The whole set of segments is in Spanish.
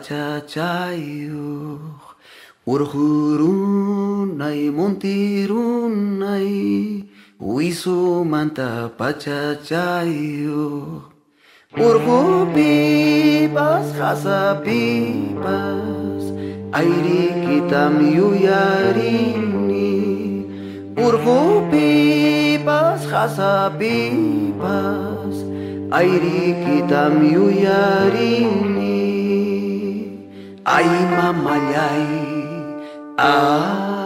Pachachayuq Urjurunay muntirunay Uisumanta pachachayuq Urgupipas hasapipas Airikitam yuyarini. Urgupipas hasapipas Airikitam yuyarini Ay mamayay Ah.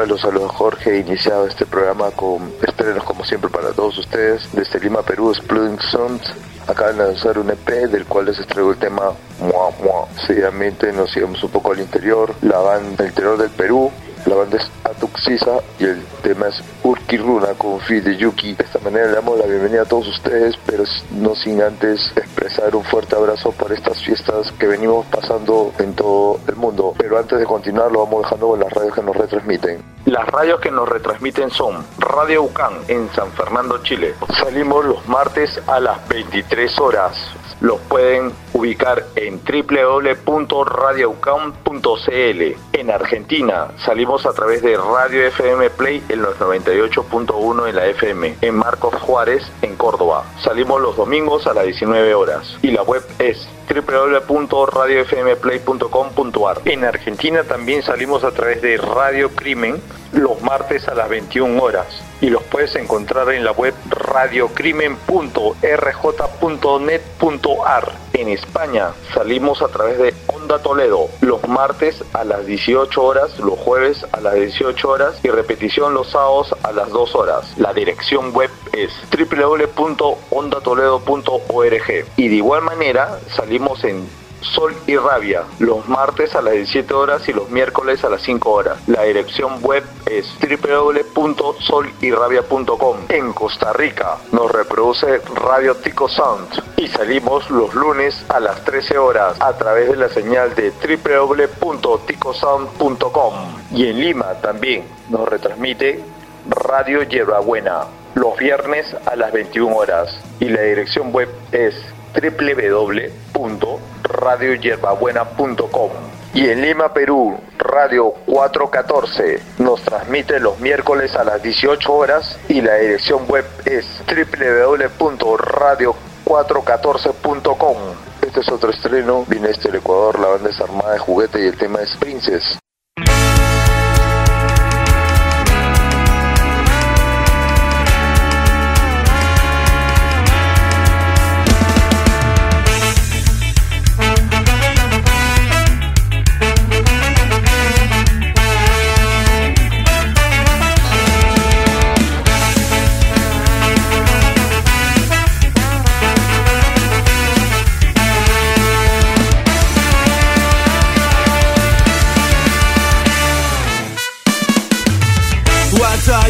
Mixura? Los saluda Jorge. Iniciado este programa con estrenos como siempre para todos ustedes. Desde Lima, Perú, Splendid Sound. Acaban de lanzar un EP del cual les traigo el tema Mua Mua. Seguidamente nos sigamos un poco al interior. La banda del interior del Perú. La banda es Atuxisa y el tema es Urkiruna con Fi de Yuki. De esta manera le damos la bienvenida a todos ustedes, pero no sin antes expresar un fuerte abrazo para estas fiestas que venimos pasando en todo el mundo. Pero antes de continuar lo vamos dejando con las radios que nos retransmiten. Las radios que nos retransmiten son Radio UCAN en San Fernando, Chile. Salimos los martes a las 23 horas. Los pueden ubicar en www.radioucam.cl. En Argentina salimos a través de Radio FM Play en los 98.1 en la FM. En Marcos Juárez, en Córdoba. Salimos los domingos a las 19 horas. Y la web es www.radiofmplay.com.ar. En Argentina también salimos a través de Radio Crimen los martes a las 21 horas y los puedes encontrar en la web radiocrimen.rj.net.ar. En España salimos a través de Onda Toledo, los martes a las 18 horas, los jueves a las 18 horas y repetición los sábados a las 2 horas. La dirección web es www.ondatoledo.org y de igual manera salimos en Sol y Rabia, los martes a las 17 horas y los miércoles a las 5 horas. La dirección web es www.solyrabia.com. En Costa Rica nos reproduce Radio Tico Sound y salimos los lunes a las 13 horas a través de la señal de www.ticosound.com. Y en Lima también nos retransmite Radio Buena los viernes a las 21 horas y la dirección web es www.radioyerbabuena.com. Y en Lima, Perú, Radio 414 nos transmite los miércoles a las 18 horas y la dirección web es www.radio414.com. Este es otro estreno, viene este el Ecuador, la banda es armada de juguete y el tema es Princess.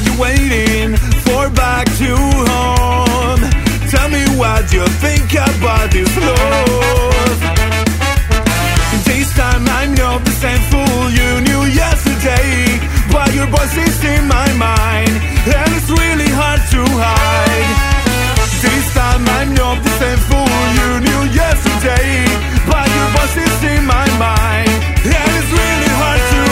you waiting for back to home? Tell me what you think about this love. This time I'm not the same fool you knew yesterday, but your voice is in my mind, and it's really hard to hide. This time I'm not the same fool you knew yesterday, but your voice is in my mind, and it's really hard to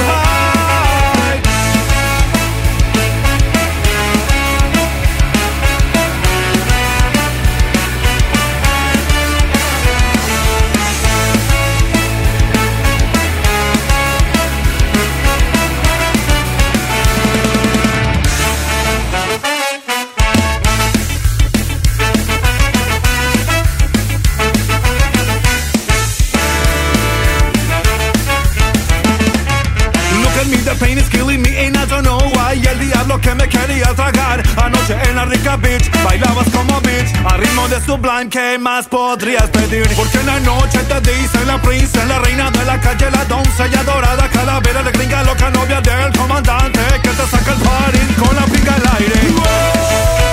¿qué más podrías pedir? Porque en la noche te dice la princesa, la reina de la calle, la doncella dorada, calavera de gringa, loca novia del comandante, que te saca el party con la pinga al aire.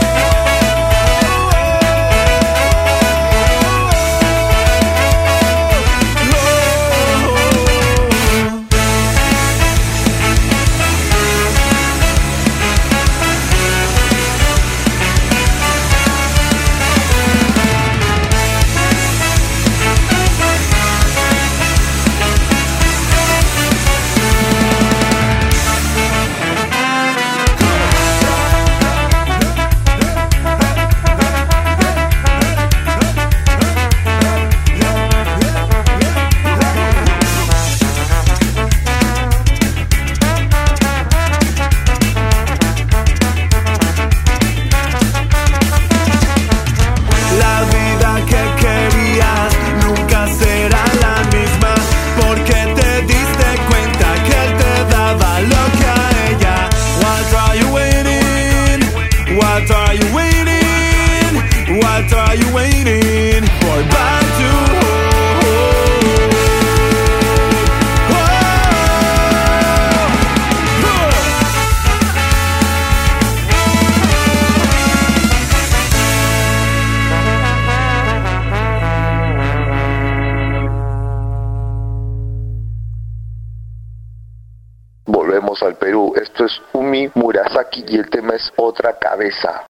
Cabeza.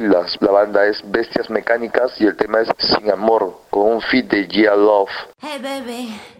La banda es Bestias Mecánicas y el tema es Sin Amor, con un feat de Gia Love. Hey, baby.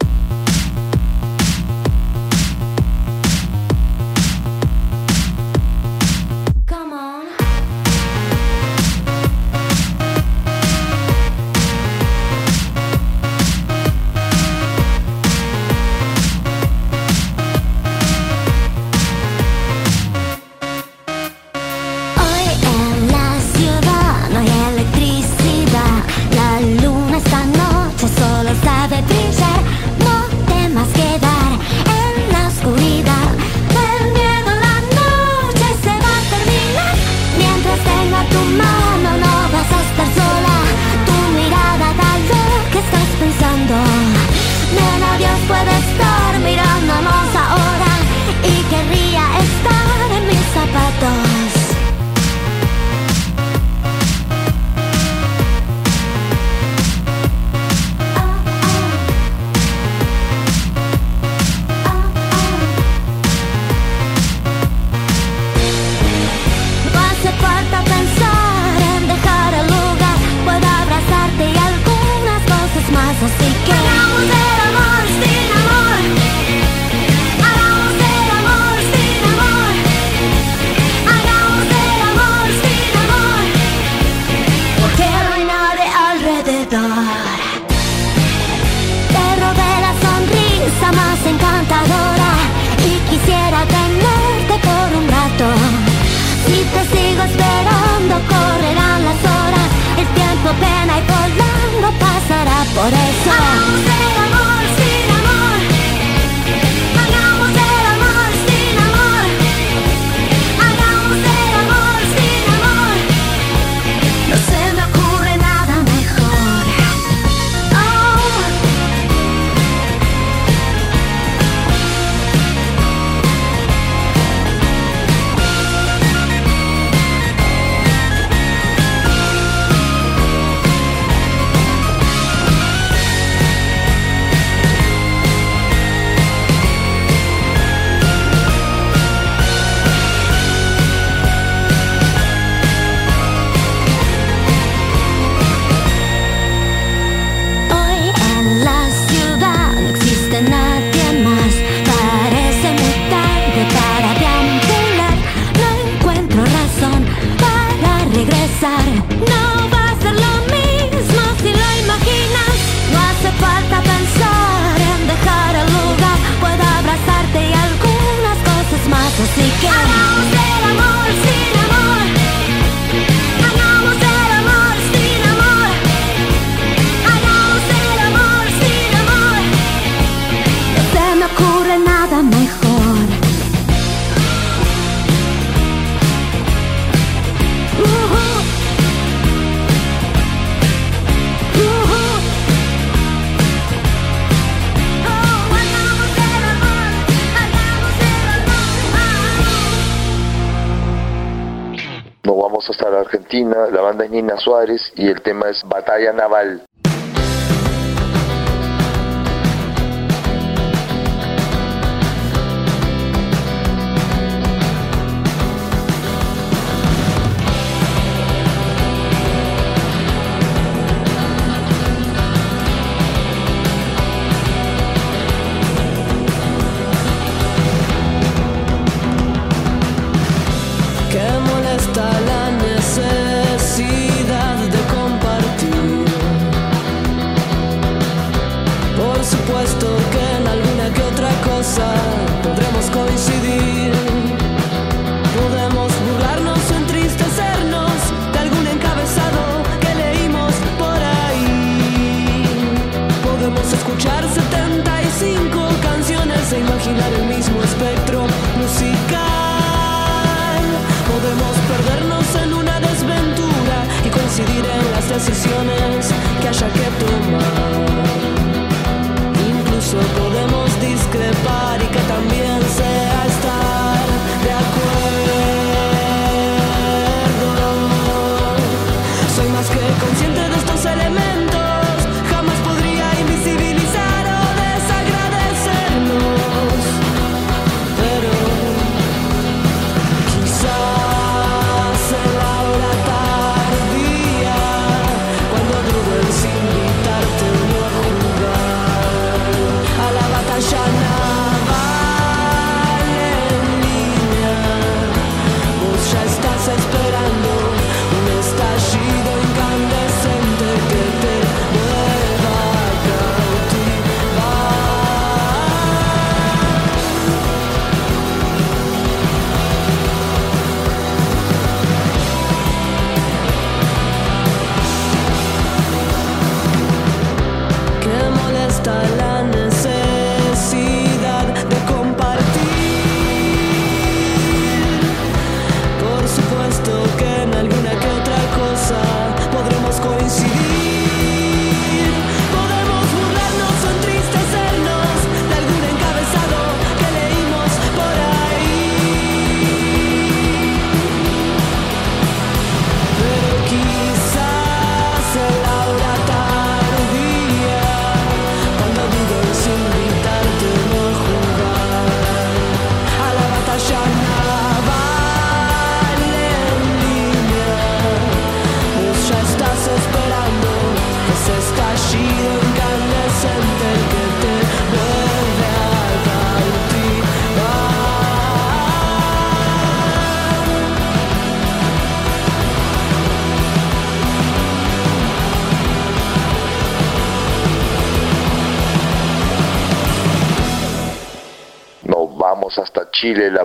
La banda es Nina Suárez y el tema es Batalla Naval.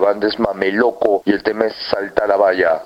Banda es Mameloco y el tema es Salta la valla.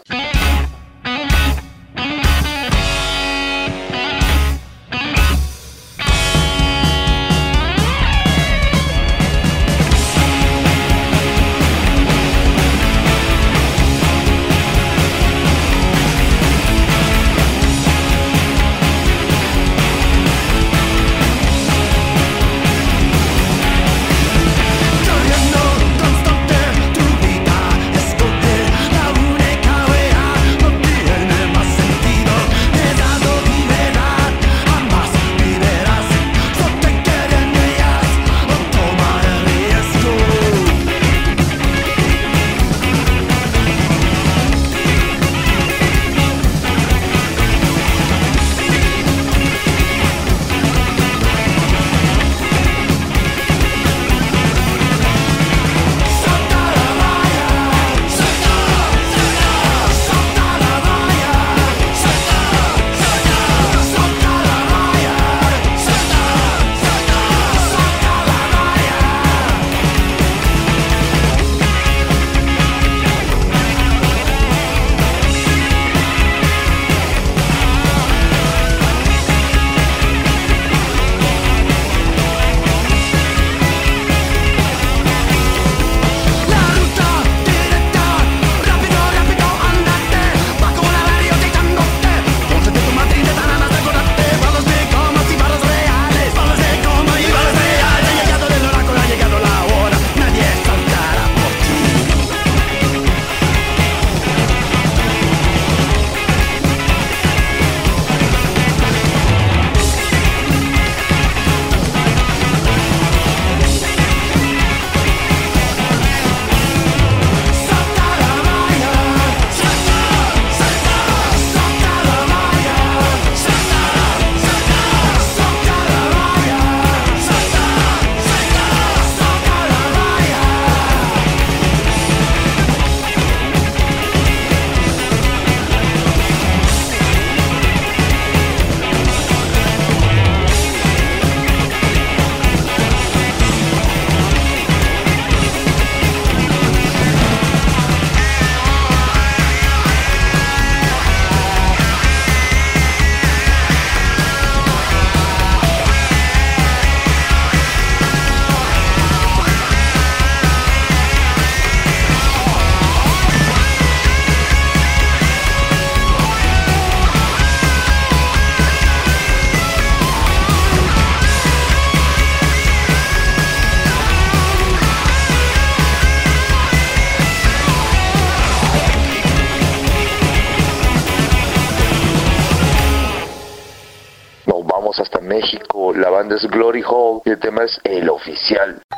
Oficial.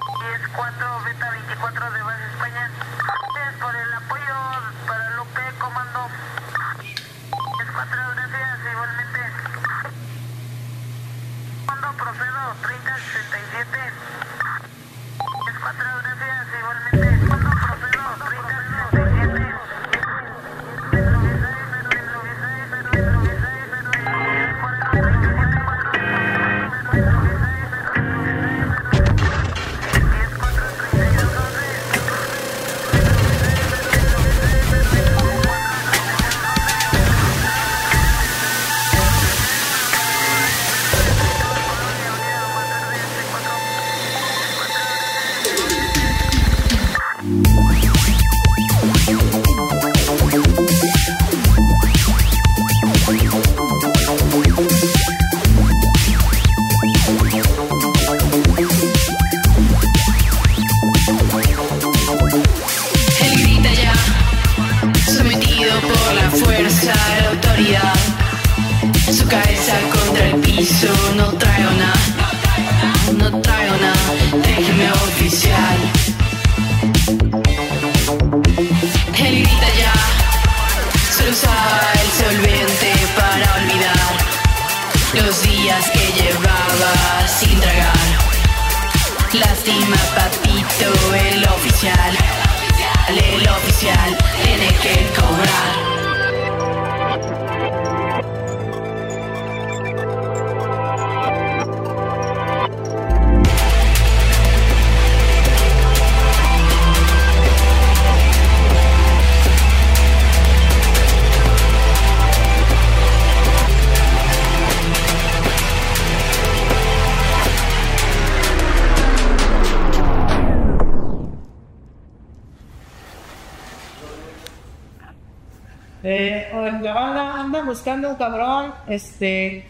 hablando, cabrón. Este,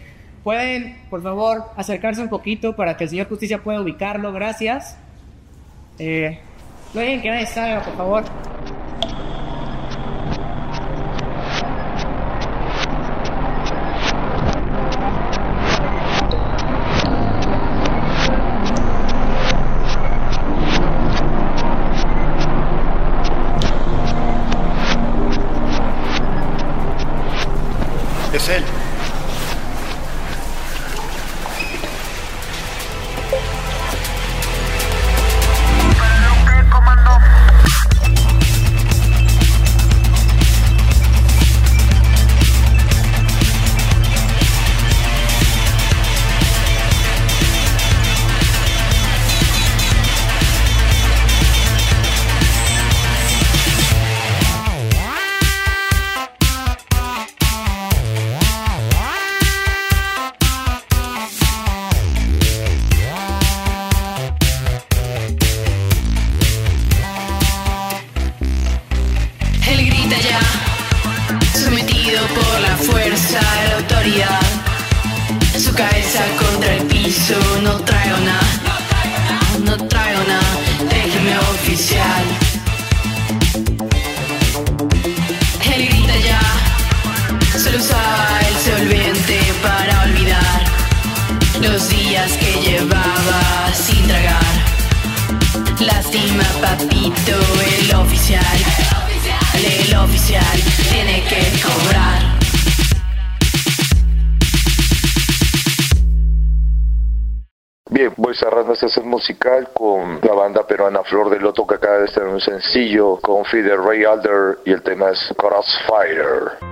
pueden, por favor, acercarse un poquito para que el señor Justicia pueda ubicarlo. Gracias. Eh, no dejen que nadie salga, por favor. Feeder Ray Alder y el tema es Crossfire.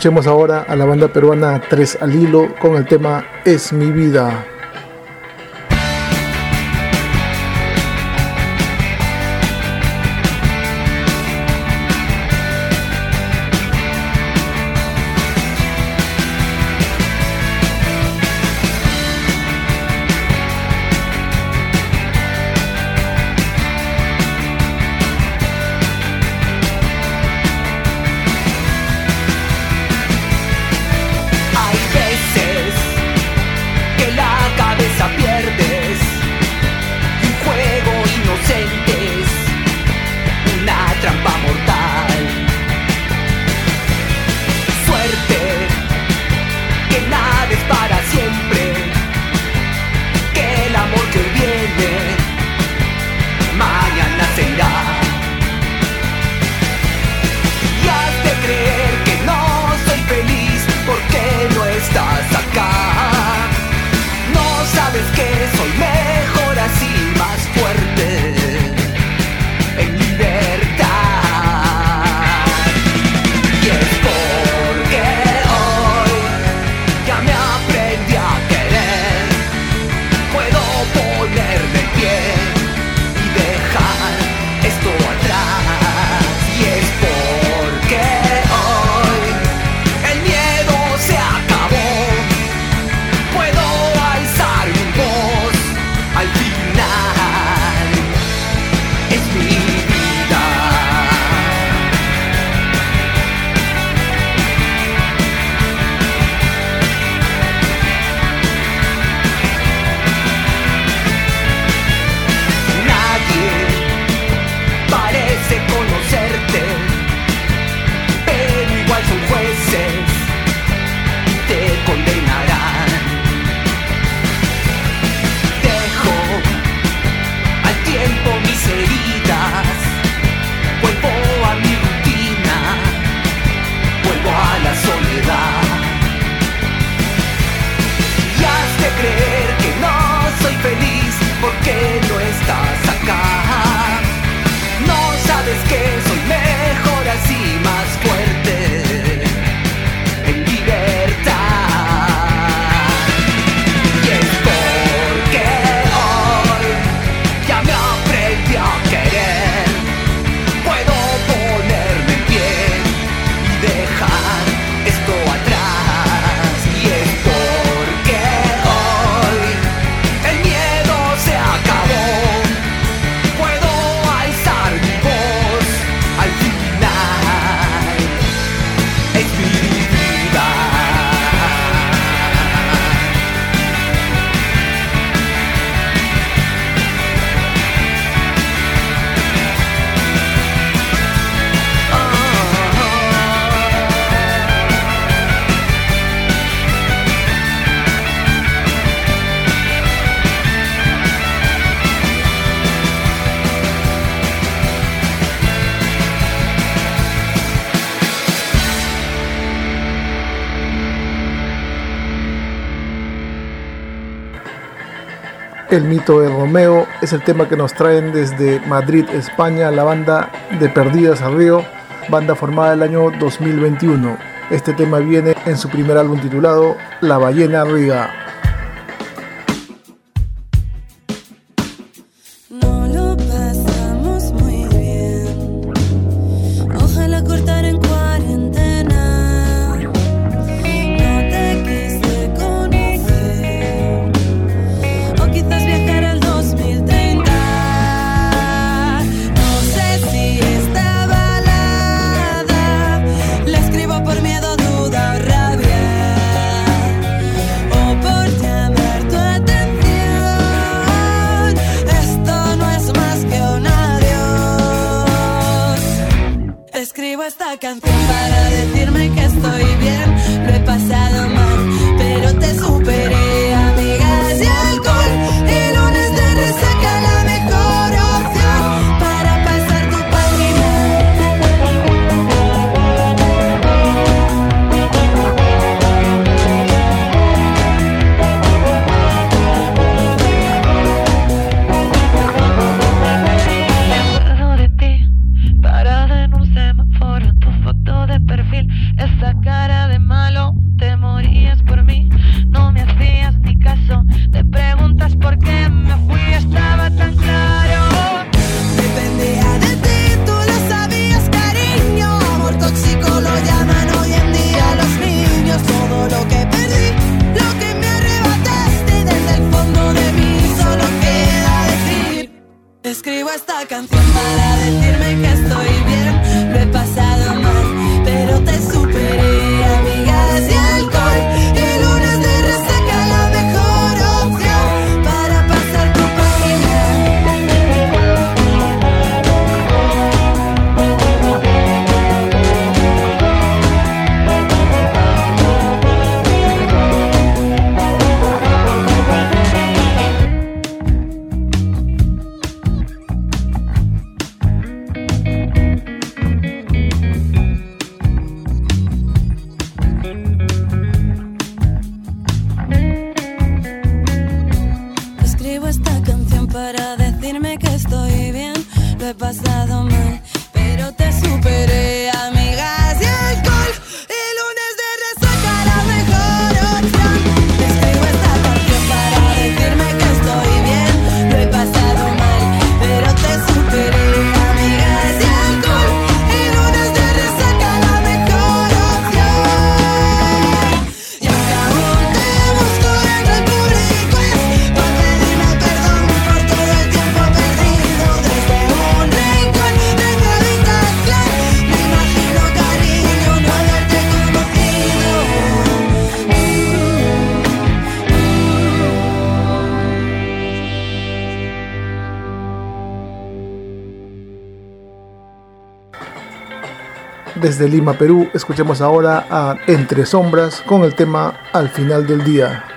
Escuchemos ahora a la banda peruana Tres al Hilo con el tema Es mi vida. El mito de Romeo es el tema que nos traen desde Madrid, España, la banda de Perdidas al Río, banda formada el año 2021. Este tema viene en su primer álbum titulado La ballena riga. Desde Lima, Perú, escuchemos ahora a Entre Sombras con el tema Al final del día.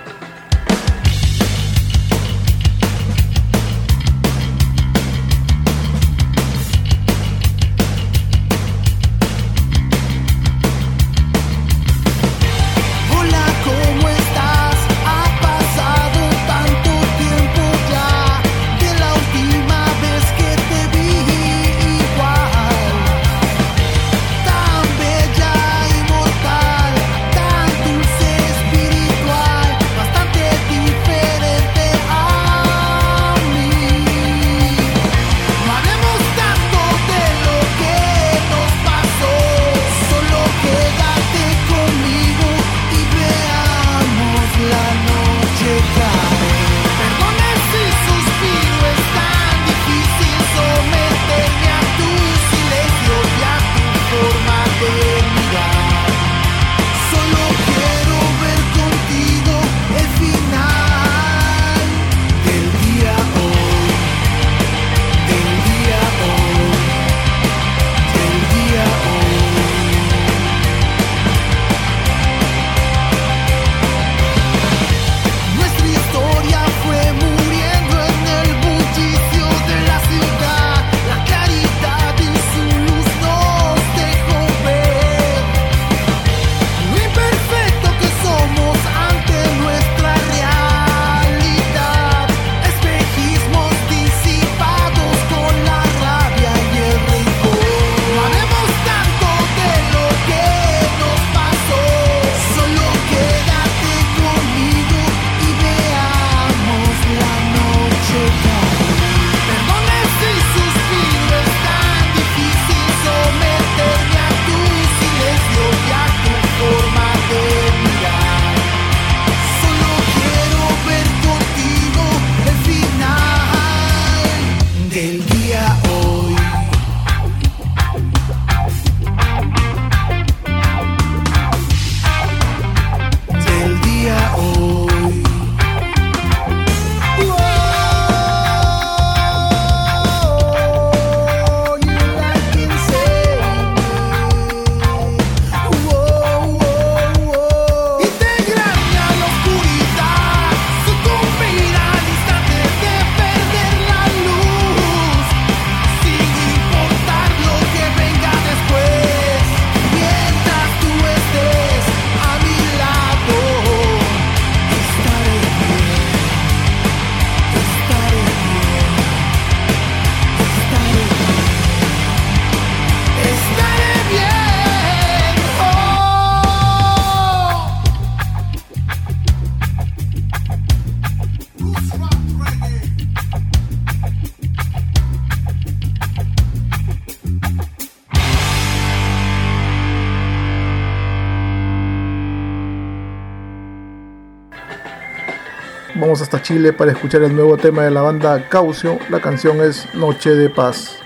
hasta Chile para escuchar el nuevo tema de la banda Caucio, la canción es Noche de Paz.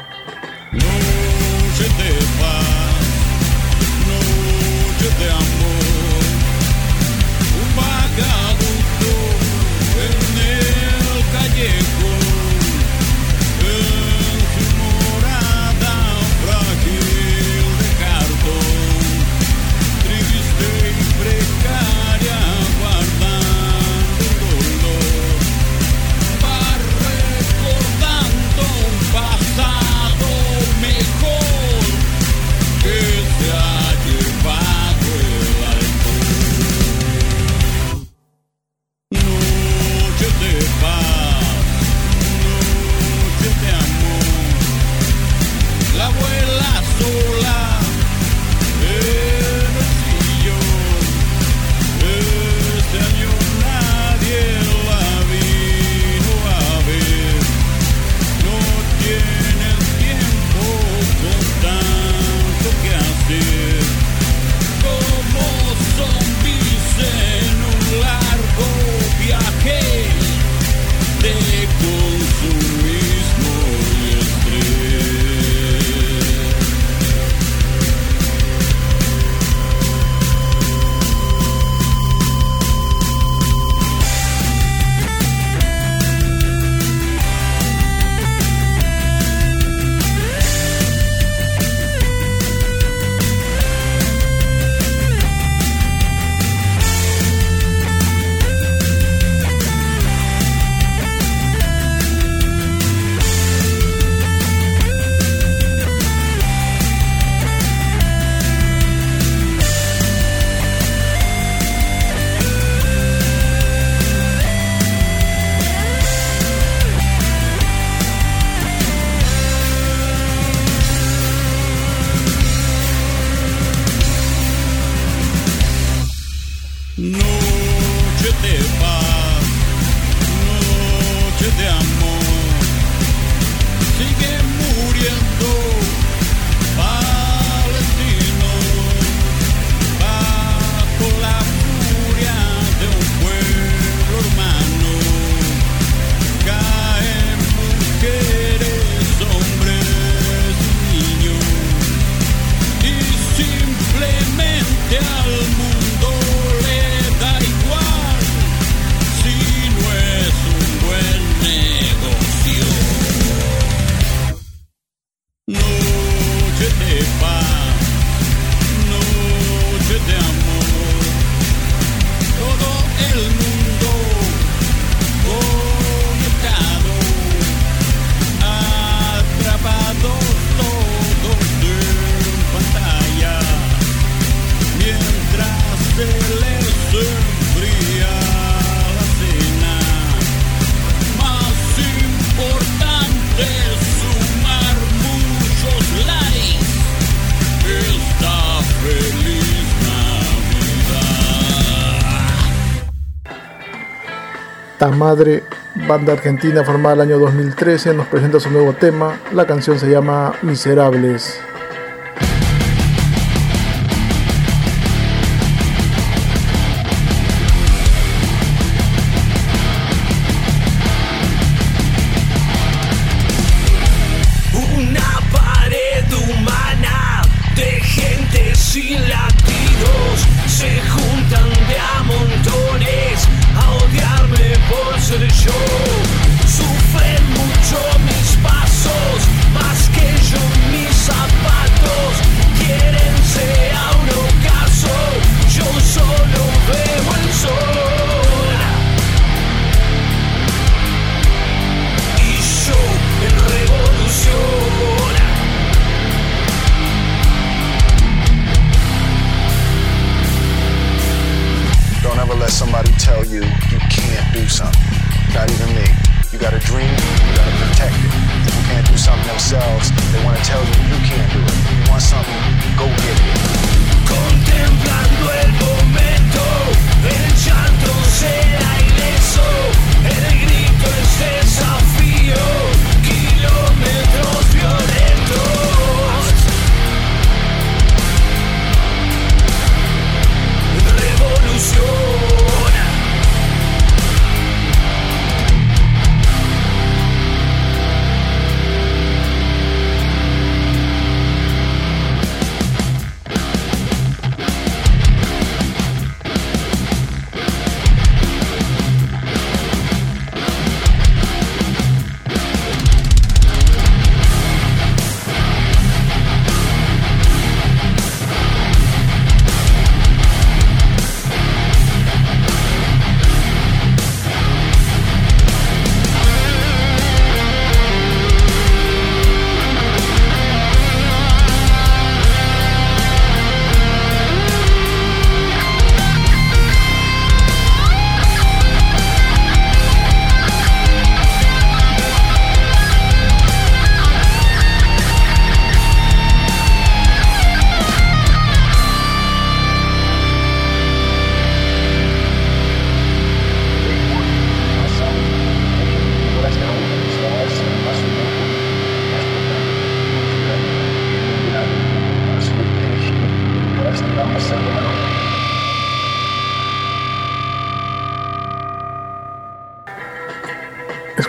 Madre, banda argentina formada el año 2013, nos presenta su nuevo tema. La canción se llama Miserables.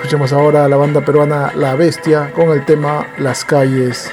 Escuchemos ahora a la banda peruana La Bestia con el tema Las calles.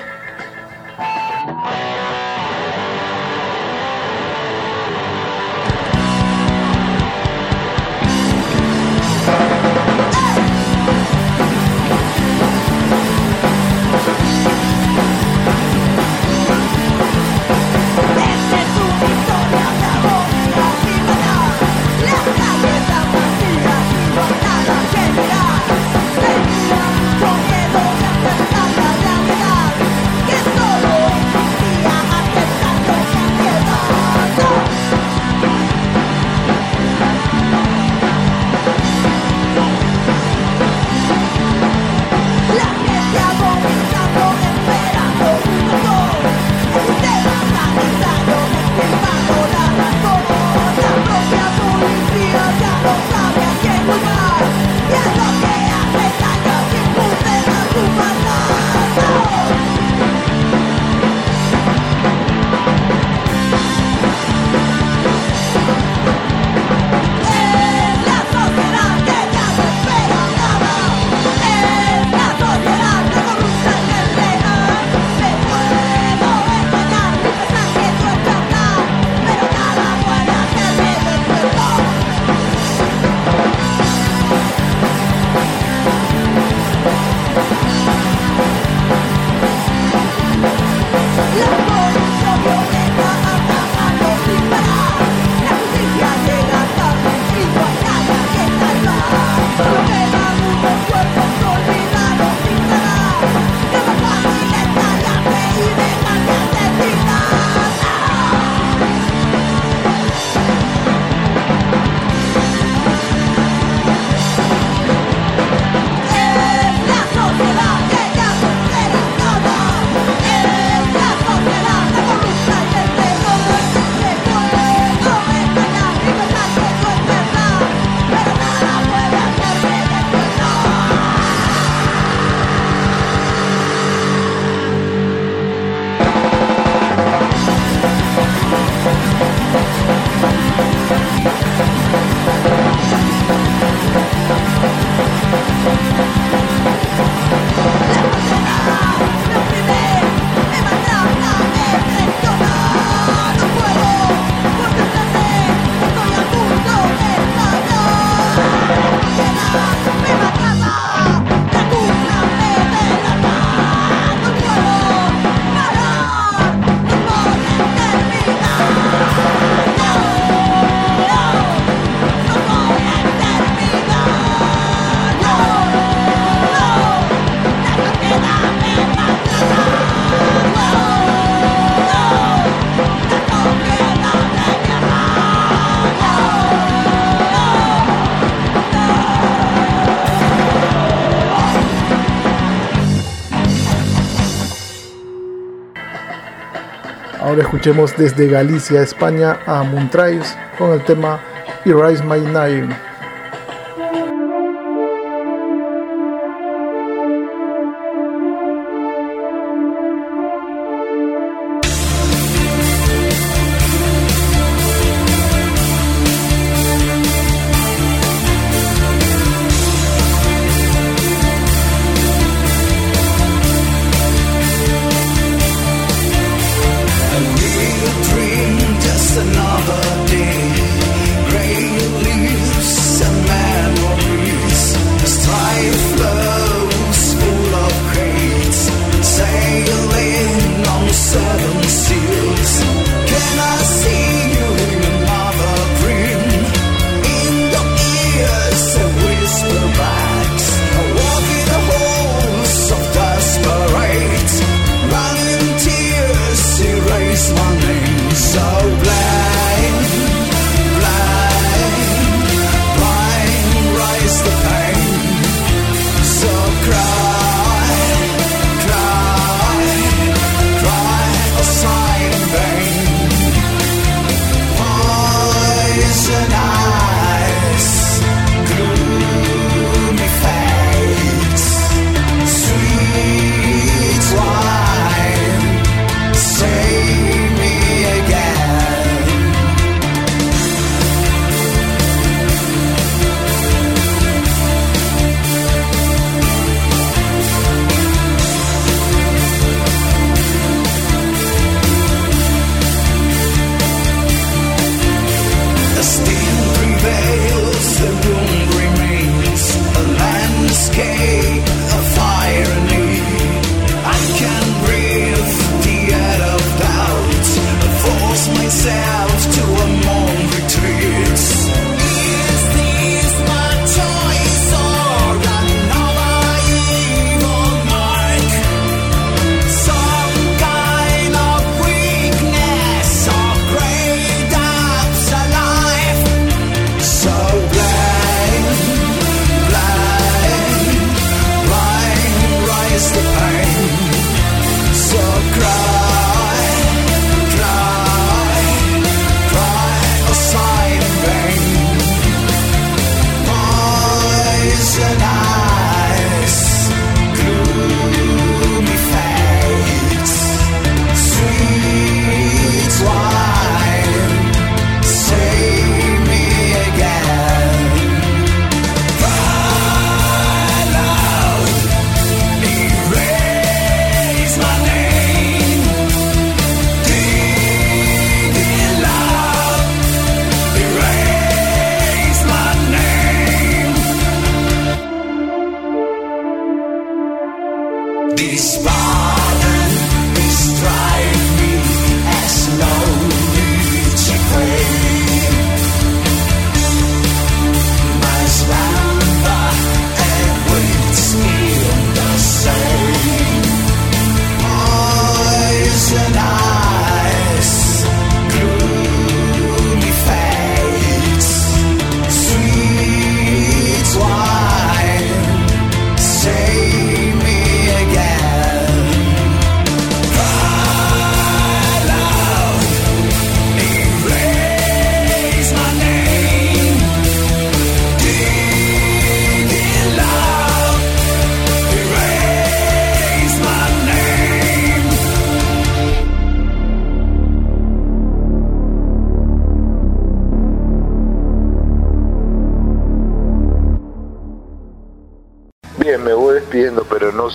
Escuchemos desde Galicia, España, a Moontrails con el tema Erase My Name.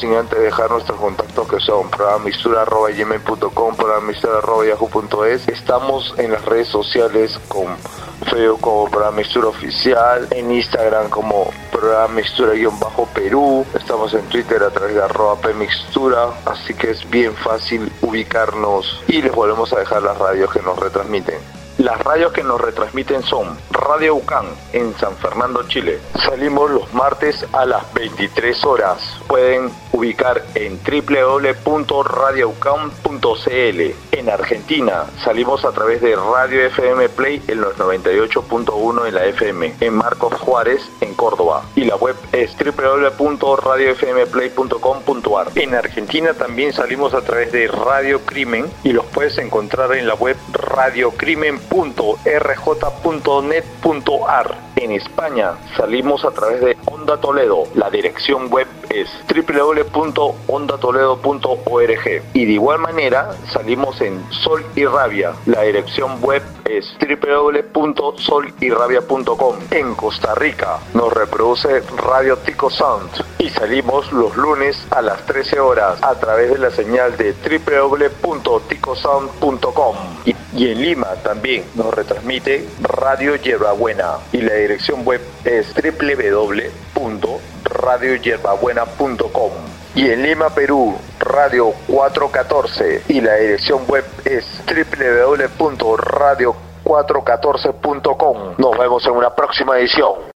Sin antes dejar nuestros contactos que son programamistura.gmail.com, programamistura.yahoo.es. Estamos en las redes sociales con Facebook como Programistura Oficial, en Instagram como Programistura-Perú, estamos en Twitter a través de arroba Pmixtura, así que es bien fácil ubicarnos y les volvemos a dejar las radios que nos retransmiten. Las radios que nos retransmiten son Radio UCAN en San Fernando, Chile. Salimos los martes a las 23 horas. Pueden ubicar en www.radioucan.cl. En Argentina salimos a través de Radio FM Play en los 98.1 en la FM. En Marcos Juárez, en Córdoba. Y la web es www.radiofmplay.com.ar. En Argentina también salimos a través de Radio Crimen y los puedes encontrar en la web radiocrimen.rj.net.ar. En España salimos a través de Onda Toledo. La dirección web es www.ondatoledo.org. Y de igual manera salimos en Sol y Rabia. La dirección web es www.solirrabia.com. En Costa Rica nos reproduce Radio Tico Sound y salimos los lunes a las 13 horas a través de la señal de www.ticosound.com. Y, y en Lima también nos retransmite Radio Hierbabuena y la dirección web es www.radiohierbabuena.com. Y en Lima, Perú, Radio 414 y la dirección web es www.radio414.com. Nos vemos en una próxima edición.